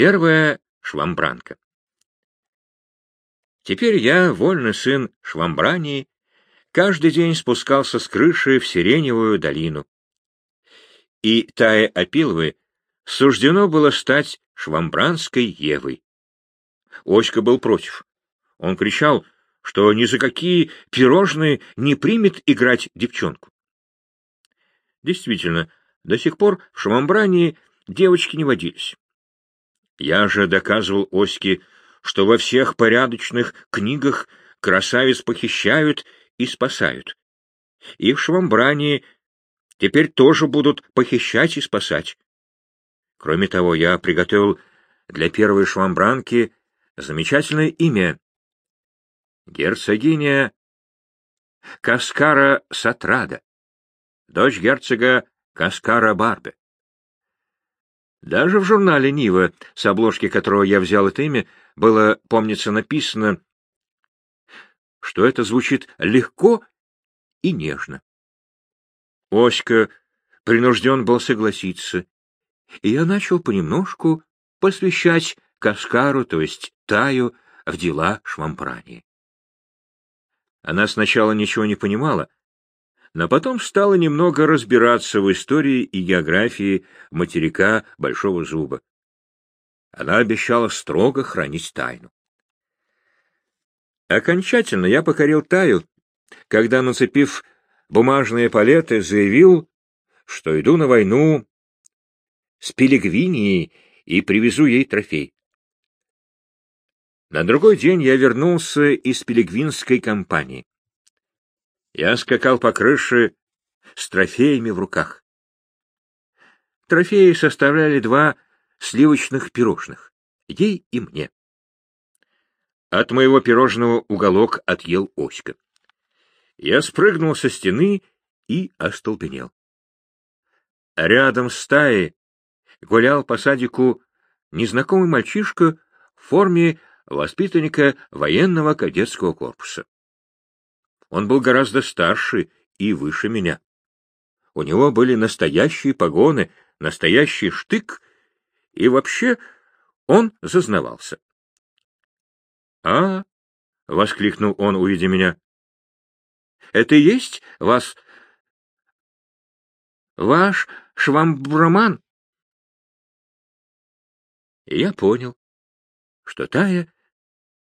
Первая — швамбранка. Теперь я, вольный сын Швамбрании, каждый день спускался с крыши в Сиреневую долину. И Тае Опиловой суждено было стать швамбранской Евой. Оська был против. Он кричал, что ни за какие пирожные не примет играть девчонку. Действительно, до сих пор в Швамбрании девочки не водились. Я же доказывал Оське, что во всех порядочных книгах красавиц похищают и спасают. И в Швамбрании теперь тоже будут похищать и спасать. Кроме того, я приготовил для первой швамбранки замечательное имя. Герцогиня Каскара Сатрада, дочь герцога Каскара Барбе. Даже в журнале «Нива», с обложки которого я взял это имя, было, помнится, написано, что это звучит легко и нежно. Оська принужден был согласиться, и я начал понемножку посвящать Каскару, то есть Таю, в дела швампрани. Она сначала ничего не понимала, но потом стала немного разбираться в истории и географии материка Большого Зуба. Она обещала строго хранить тайну. Окончательно я покорил Таю, когда, нацепив бумажные палеты, заявил, что иду на войну с Пелегвинией и привезу ей трофей. На другой день я вернулся из пелегвинской компании. Я скакал по крыше с трофеями в руках. Трофеи составляли два сливочных пирожных, ей и мне. От моего пирожного уголок отъел Оська. Я спрыгнул со стены и остолбенел. Рядом с стаей гулял по садику незнакомый мальчишка в форме воспитанника военного кадетского корпуса. Он был гораздо старше и выше меня. У него были настоящие погоны, настоящий штык, и вообще он зазнавался. — А, — воскликнул он, увидя меня, — это и есть вас... ваш швамбраман? И я понял, что Тая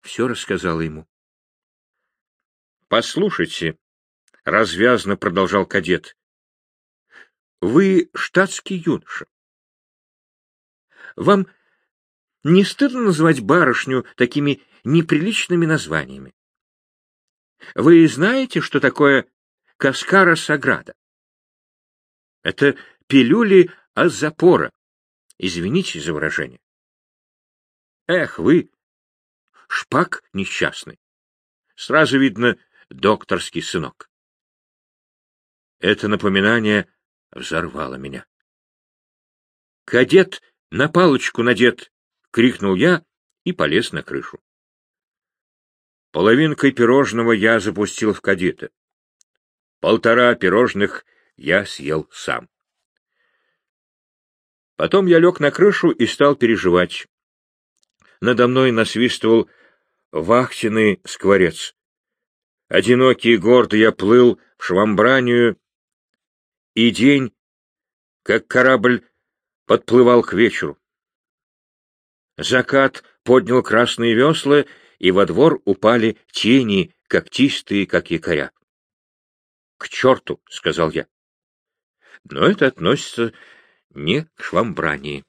все рассказала ему. — Послушайте, — развязно продолжал кадет, — вы штатский юноша. Вам не стыдно называть барышню такими неприличными названиями? Вы знаете, что такое Каскара Саграда? Это пилюли от запора. Извините за выражение. Эх, вы, шпак несчастный. Сразу видно докторский сынок. Это напоминание взорвало меня. Кадет на палочку надет! — крикнул я и полез на крышу. Половинкой пирожного я запустил в кадета. Полтора пирожных я съел сам. Потом я лег на крышу и стал переживать надо мной насвистывал вахтенный скворец. Одинокий и гордо я плыл в швамбранию, и день, как корабль, подплывал к вечеру. Закат поднял красные весла, и во двор упали тени, когтистые, как якоря. — К черту! — сказал я. Но это относится не к швамбрании.